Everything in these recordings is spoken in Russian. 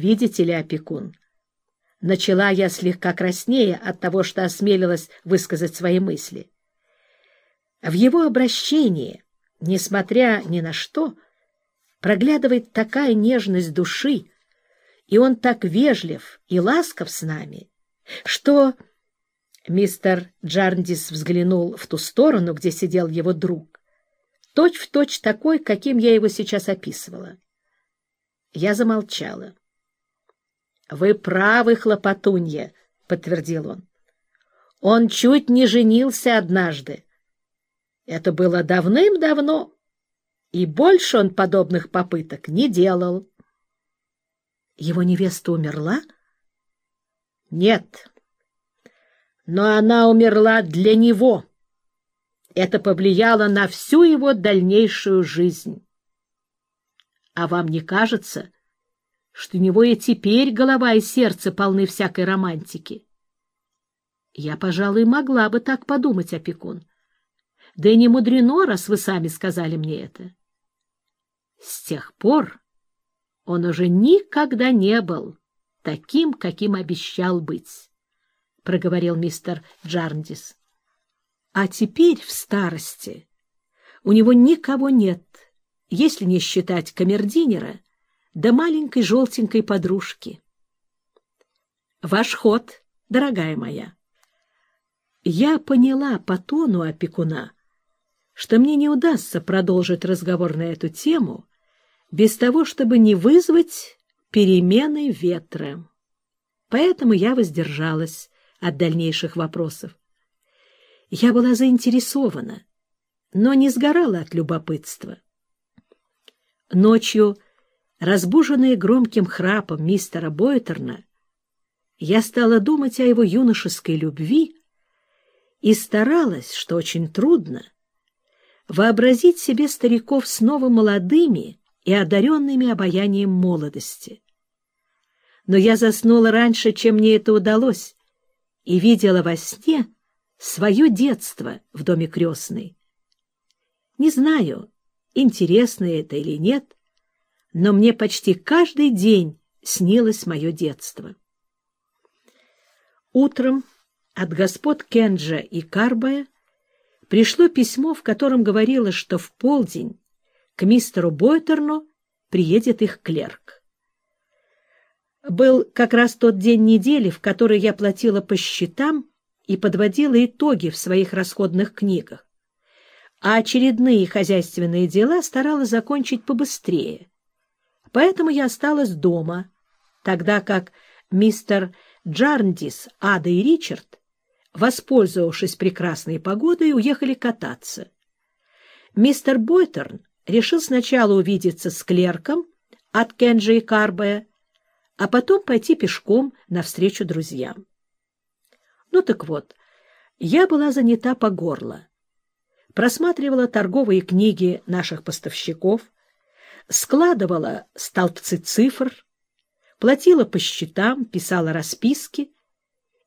видите ли, опекун, начала я слегка краснее от того, что осмелилась высказать свои мысли. В его обращении, несмотря ни на что, проглядывает такая нежность души, и он так вежлив и ласков с нами, что... Мистер Джарндис взглянул в ту сторону, где сидел его друг, точь-в-точь точь такой, каким я его сейчас описывала. Я замолчала. — Вы правы, хлопотунья, — подтвердил он. — Он чуть не женился однажды. Это было давным-давно, и больше он подобных попыток не делал. — Его невеста умерла? — Нет. Но она умерла для него. Это повлияло на всю его дальнейшую жизнь. А вам не кажется, что у него и теперь голова и сердце полны всякой романтики? Я, пожалуй, могла бы так подумать, опекун. Да и не мудрено, раз вы сами сказали мне это. С тех пор он уже никогда не был таким, каким обещал быть, — проговорил мистер Джарндис. А теперь в старости у него никого нет, если не считать камердинера да маленькой желтенькой подружки. Ваш ход, дорогая моя. Я поняла по тону опекуна, что мне не удастся продолжить разговор на эту тему без того, чтобы не вызвать перемены ветра. Поэтому я воздержалась от дальнейших вопросов. Я была заинтересована, но не сгорала от любопытства. Ночью, разбуженная громким храпом мистера Бойтерна, я стала думать о его юношеской любви и старалась, что очень трудно, вообразить себе стариков снова молодыми и одаренными обаянием молодости. Но я заснула раньше, чем мне это удалось, и видела во сне свое детство в доме крестной. Не знаю, интересно это или нет, но мне почти каждый день снилось мое детство. Утром от господ Кенджа и Карбая пришло письмо, в котором говорилось, что в полдень к мистеру Бойтерну приедет их клерк. Был как раз тот день недели, в который я платила по счетам и подводила итоги в своих расходных книгах, а очередные хозяйственные дела старалась закончить побыстрее. Поэтому я осталась дома, тогда как мистер Джарндис, Ада и Ричард, воспользовавшись прекрасной погодой, уехали кататься. Мистер Бойтерн решил сначала увидеться с клерком от Кенджи и Карбая, а потом пойти пешком навстречу друзьям. Ну так вот, я была занята по горло. Просматривала торговые книги наших поставщиков, складывала столбцы цифр, платила по счетам, писала расписки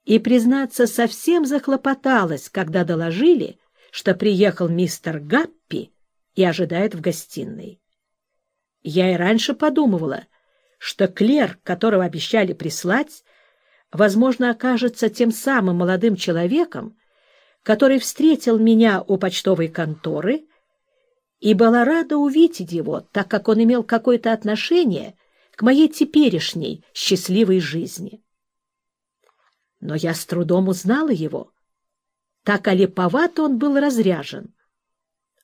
и, признаться, совсем захлопоталась, когда доложили, что приехал мистер Гаппи и ожидает в гостиной. Я и раньше подумывала, что Клер, которого обещали прислать, возможно, окажется тем самым молодым человеком, который встретил меня у почтовой конторы и была рада увидеть его, так как он имел какое-то отношение к моей теперешней счастливой жизни. Но я с трудом узнала его. Так олиповато он был разряжен.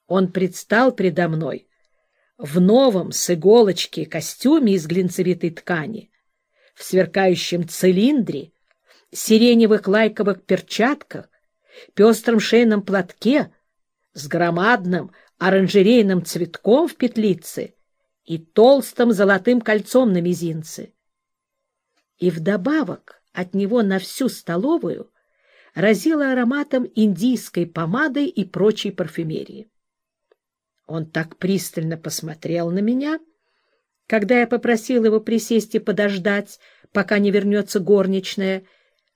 Он предстал предо мной в новом с иголочки костюме из глинцевитой ткани, в сверкающем цилиндре, сиреневых лайковых перчатках, пестром шейном платке с громадным оранжерейным цветком в петлице и толстым золотым кольцом на мизинце. И вдобавок от него на всю столовую разило ароматом индийской помады и прочей парфюмерии. Он так пристально посмотрел на меня, когда я попросил его присесть и подождать, пока не вернется горничная,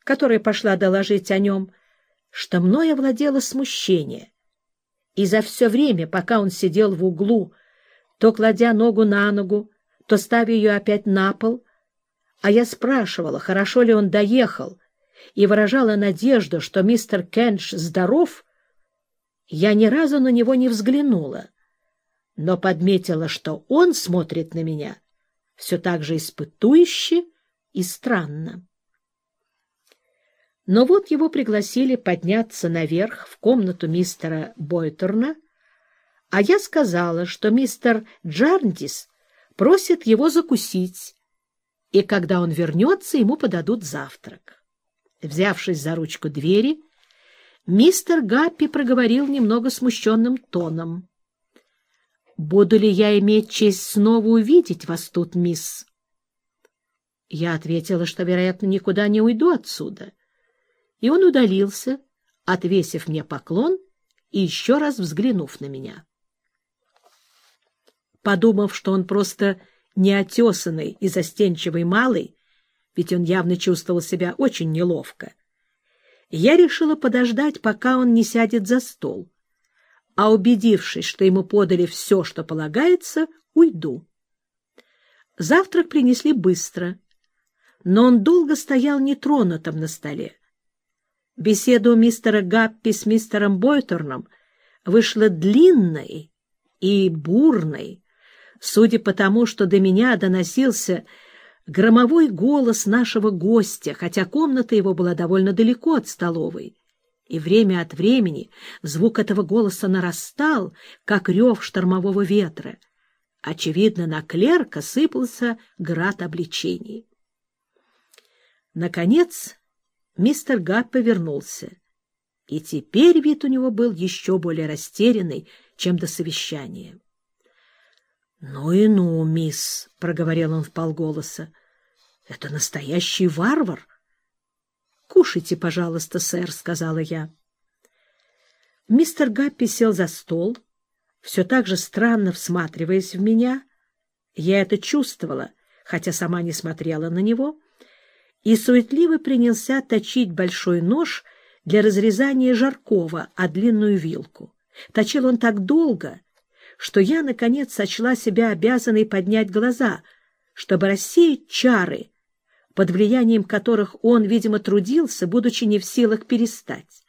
которая пошла доложить о нем, что мной овладело смущение. И за все время, пока он сидел в углу, то кладя ногу на ногу, то ставя ее опять на пол, а я спрашивала, хорошо ли он доехал, и выражала надежду, что мистер Кенш здоров, я ни разу на него не взглянула, но подметила, что он смотрит на меня все так же испытующе и странно. Но вот его пригласили подняться наверх в комнату мистера Бойтерна, а я сказала, что мистер Джарндис просит его закусить, и когда он вернется, ему подадут завтрак. Взявшись за ручку двери, мистер Гаппи проговорил немного смущенным тоном. — Буду ли я иметь честь снова увидеть вас тут, мисс? Я ответила, что, вероятно, никуда не уйду отсюда. И он удалился, отвесив мне поклон и еще раз взглянув на меня. Подумав, что он просто неотесанный и застенчивый малый, ведь он явно чувствовал себя очень неловко, я решила подождать, пока он не сядет за стол, а, убедившись, что ему подали все, что полагается, уйду. Завтрак принесли быстро, но он долго стоял нетронутым на столе. Беседа у мистера Гаппи с мистером Бойтерном вышла длинной и бурной, судя по тому, что до меня доносился громовой голос нашего гостя, хотя комната его была довольно далеко от столовой. И время от времени звук этого голоса нарастал, как рев штормового ветра. Очевидно, на клерка сыпался град обличений. Наконец, мистер Гат повернулся, и теперь вид у него был еще более растерянный, чем до совещания. — Ну и ну, мисс, — проговорил он вполголоса, — это настоящий варвар. — Кушайте, пожалуйста, сэр, — сказала я. Мистер Гаппи сел за стол, все так же странно всматриваясь в меня. Я это чувствовала, хотя сама не смотрела на него, и суетливо принялся точить большой нож для разрезания жаркого, а длинную вилку. Точил он так долго, что я, наконец, сочла себя обязанной поднять глаза, чтобы рассеять чары, под влиянием которых он, видимо, трудился, будучи не в силах перестать.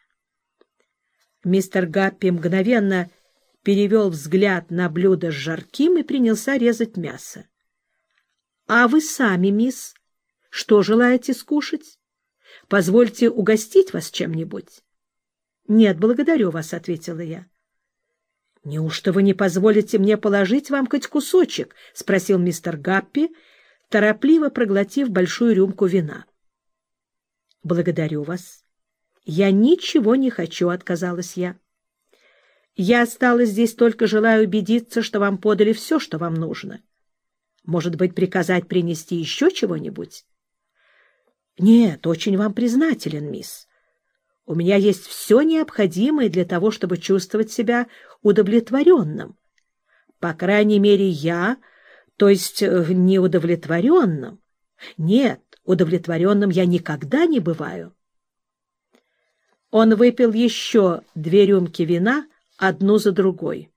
Мистер Гаппи мгновенно перевел взгляд на блюдо с жарким и принялся резать мясо. — А вы сами, мисс, что желаете скушать? Позвольте угостить вас чем-нибудь. — Нет, благодарю вас, — ответила я. — Неужто вы не позволите мне положить вам хоть кусочек? — спросил мистер Гаппи, торопливо проглотив большую рюмку вина. — Благодарю вас. Я ничего не хочу, — отказалась я. Я осталась здесь только желаю убедиться, что вам подали все, что вам нужно. Может быть, приказать принести еще чего-нибудь? — Нет, очень вам признателен, мисс. У меня есть все необходимое для того, чтобы чувствовать себя удовлетворенным. По крайней мере, я, то есть э, неудовлетворенным. Нет, удовлетворенным я никогда не бываю. Он выпил еще две рюмки вина, одну за другой.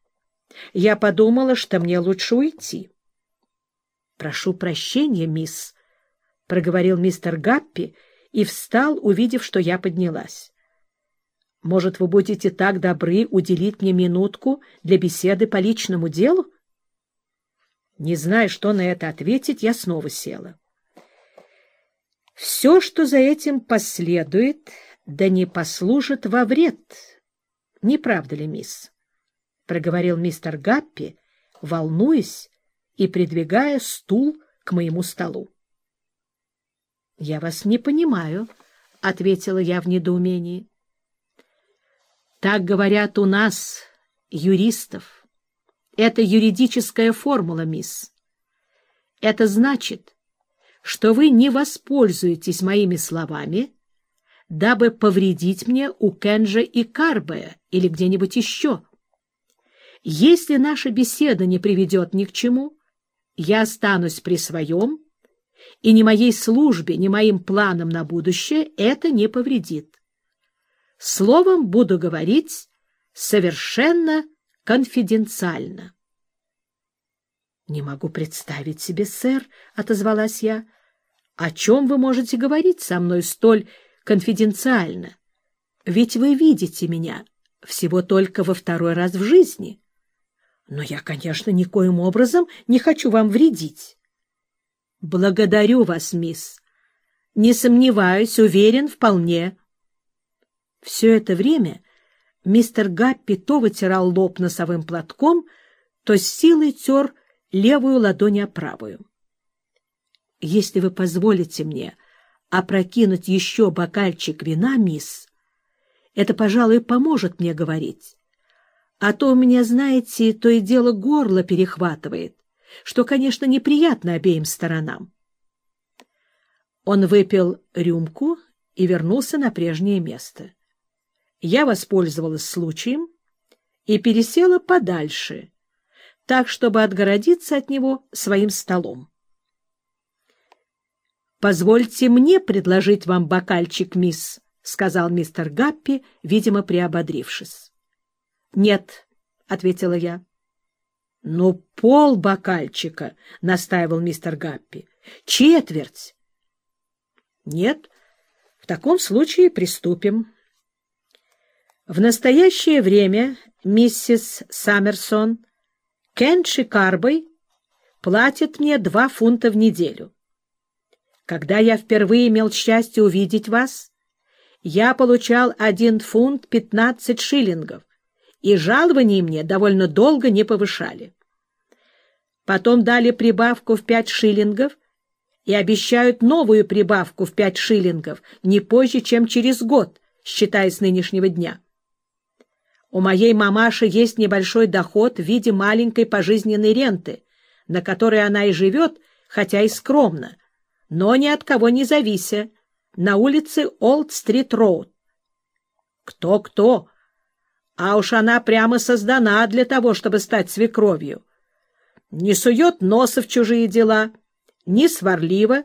Я подумала, что мне лучше уйти. — Прошу прощения, мисс, — проговорил мистер Гаппи и встал, увидев, что я поднялась. Может, вы будете так добры уделить мне минутку для беседы по личному делу? Не зная, что на это ответить, я снова села. Все, что за этим последует, да не послужит во вред. Не правда ли, мисс? — проговорил мистер Гаппи, волнуясь и придвигая стул к моему столу. — Я вас не понимаю, — ответила я в недоумении. Так говорят у нас, юристов. Это юридическая формула, мисс. Это значит, что вы не воспользуетесь моими словами, дабы повредить мне у Кенджа и Карбая или где-нибудь еще. Если наша беседа не приведет ни к чему, я останусь при своем, и ни моей службе, ни моим планам на будущее это не повредит. Словом, буду говорить совершенно конфиденциально. — Не могу представить себе, сэр, — отозвалась я. О чем вы можете говорить со мной столь конфиденциально? Ведь вы видите меня всего только во второй раз в жизни. Но я, конечно, никоим образом не хочу вам вредить. Благодарю вас, мисс. Не сомневаюсь, уверен вполне. Все это время мистер Гаппи то вытирал лоб носовым платком, то с силой тер левую ладонь о правую. «Если вы позволите мне опрокинуть еще бокальчик вина, мисс, это, пожалуй, поможет мне говорить. А то у меня, знаете, то и дело горло перехватывает, что, конечно, неприятно обеим сторонам». Он выпил рюмку и вернулся на прежнее место. Я воспользовалась случаем и пересела подальше, так, чтобы отгородиться от него своим столом. «Позвольте мне предложить вам бокальчик, мисс», — сказал мистер Гаппи, видимо, приободрившись. «Нет», — ответила я. «Ну, пол бокальчика», — настаивал мистер Гаппи. «Четверть». «Нет, в таком случае приступим». В настоящее время миссис Саммерсон Кенши Карбой платит мне два фунта в неделю. Когда я впервые имел счастье увидеть вас, я получал один фунт пятнадцать шиллингов, и жалования мне довольно долго не повышали. Потом дали прибавку в пять шиллингов и обещают новую прибавку в пять шиллингов не позже, чем через год, считая с нынешнего дня. У моей мамаши есть небольшой доход в виде маленькой пожизненной ренты, на которой она и живет, хотя и скромно, но ни от кого не завися, на улице Олд-стрит-роуд. Кто-кто? А уж она прямо создана для того, чтобы стать свекровью. Не сует носа в чужие дела, не сварлива,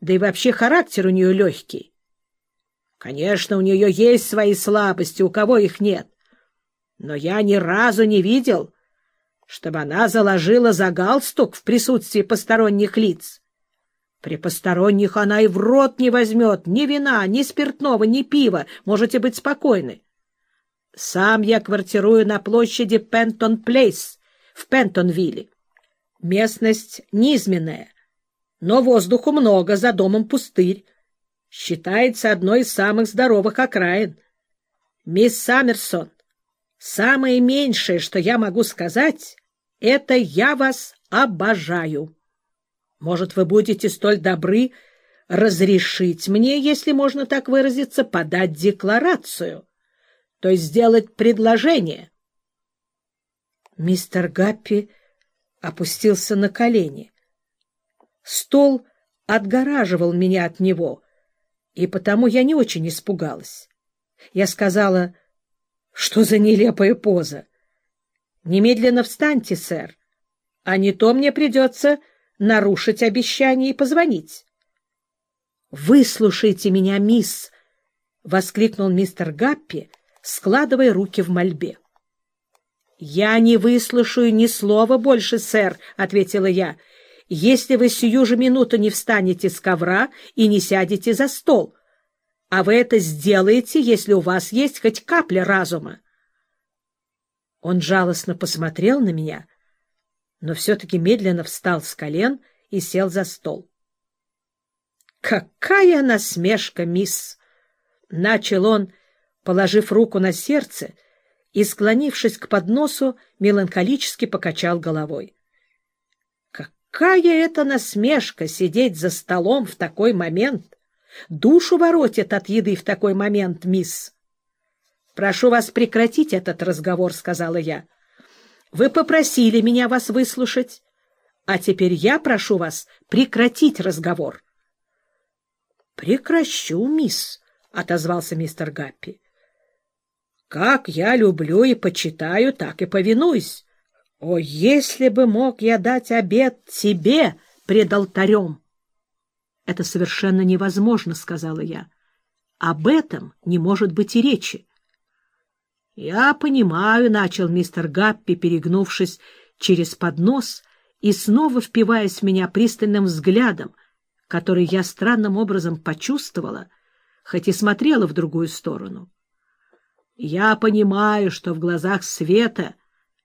да и вообще характер у нее легкий. Конечно, у нее есть свои слабости, у кого их нет но я ни разу не видел, чтобы она заложила за галстук в присутствии посторонних лиц. При посторонних она и в рот не возьмет ни вина, ни спиртного, ни пива, можете быть спокойны. Сам я квартирую на площади Пентон-Плейс в Пентонвилле. Местность низменная, но воздуху много, за домом пустырь. Считается одной из самых здоровых окраин. Мисс Саммерсон, Самое меньшее, что я могу сказать, это я вас обожаю. Может, вы будете столь добры разрешить мне, если можно так выразиться, подать декларацию, то есть сделать предложение. Мистер Гаппи опустился на колени. Стол отгораживал меня от него, и потому я не очень испугалась. Я сказала что за нелепая поза? Немедленно встаньте, сэр, а не то мне придется нарушить обещание и позвонить. «Выслушайте меня, мисс!» — воскликнул мистер Гаппи, складывая руки в мольбе. «Я не выслушаю ни слова больше, сэр», — ответила я, — «если вы сию же минуту не встанете с ковра и не сядете за стол а вы это сделаете, если у вас есть хоть капля разума. Он жалостно посмотрел на меня, но все-таки медленно встал с колен и сел за стол. «Какая насмешка, мисс!» — начал он, положив руку на сердце и, склонившись к подносу, меланхолически покачал головой. «Какая это насмешка сидеть за столом в такой момент!» Душу воротит от еды в такой момент, мисс. — Прошу вас прекратить этот разговор, — сказала я. — Вы попросили меня вас выслушать, а теперь я прошу вас прекратить разговор. — Прекращу, мисс, — отозвался мистер Гаппи. — Как я люблю и почитаю, так и повинуюсь. О, если бы мог я дать обед тебе пред алтарем! Это совершенно невозможно, — сказала я. Об этом не может быть и речи. — Я понимаю, — начал мистер Гаппи, перегнувшись через поднос и снова впиваясь в меня пристальным взглядом, который я странным образом почувствовала, хоть и смотрела в другую сторону. Я понимаю, что в глазах Света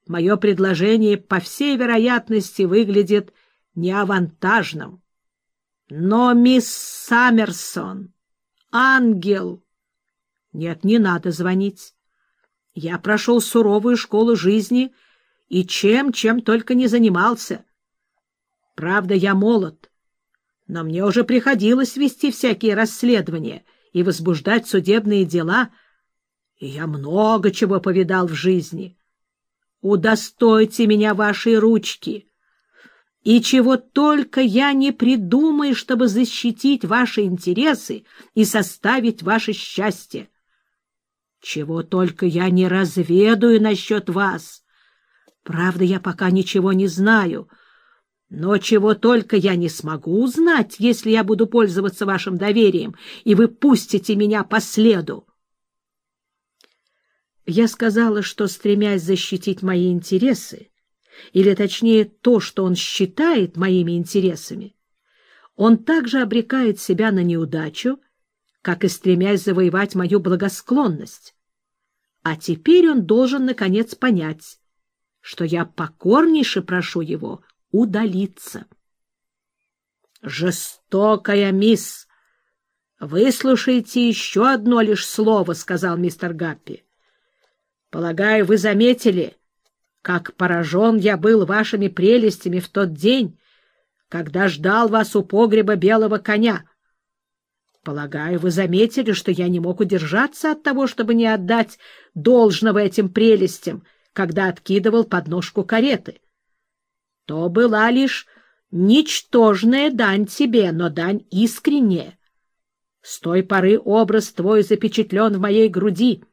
мое предложение, по всей вероятности, выглядит неавантажным. Но мисс Саммерсон, ангел... Нет, не надо звонить. Я прошел суровую школу жизни и чем, чем только не занимался. Правда, я молод, но мне уже приходилось вести всякие расследования и возбуждать судебные дела, и я много чего повидал в жизни. Удостойте меня вашей ручки, и чего только я не придумаю, чтобы защитить ваши интересы и составить ваше счастье. Чего только я не разведаю насчет вас. Правда, я пока ничего не знаю, но чего только я не смогу узнать, если я буду пользоваться вашим доверием, и вы пустите меня по следу. Я сказала, что, стремясь защитить мои интересы, или, точнее, то, что он считает моими интересами, он также обрекает себя на неудачу, как и стремясь завоевать мою благосклонность. А теперь он должен, наконец, понять, что я покорнейше прошу его удалиться. «Жестокая мисс! Выслушайте еще одно лишь слово», — сказал мистер Гаппи. «Полагаю, вы заметили, как поражен я был вашими прелестями в тот день, когда ждал вас у погреба белого коня. Полагаю, вы заметили, что я не мог удержаться от того, чтобы не отдать должного этим прелестям, когда откидывал подножку кареты. То была лишь ничтожная дань тебе, но дань искренняя. С той поры образ твой запечатлен в моей груди.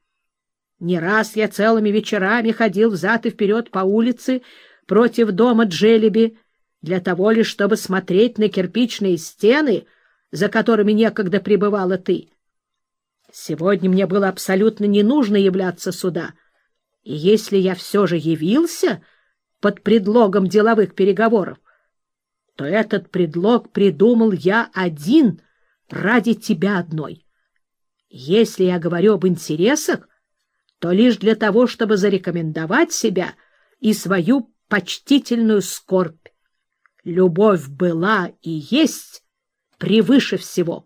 Не раз я целыми вечерами ходил взад и вперед по улице против дома Джелеби для того лишь, чтобы смотреть на кирпичные стены — за которыми некогда пребывала ты. Сегодня мне было абсолютно не нужно являться сюда, и если я все же явился под предлогом деловых переговоров, то этот предлог придумал я один ради тебя одной. Если я говорю об интересах, то лишь для того, чтобы зарекомендовать себя и свою почтительную скорбь. Любовь была и есть превыше всего.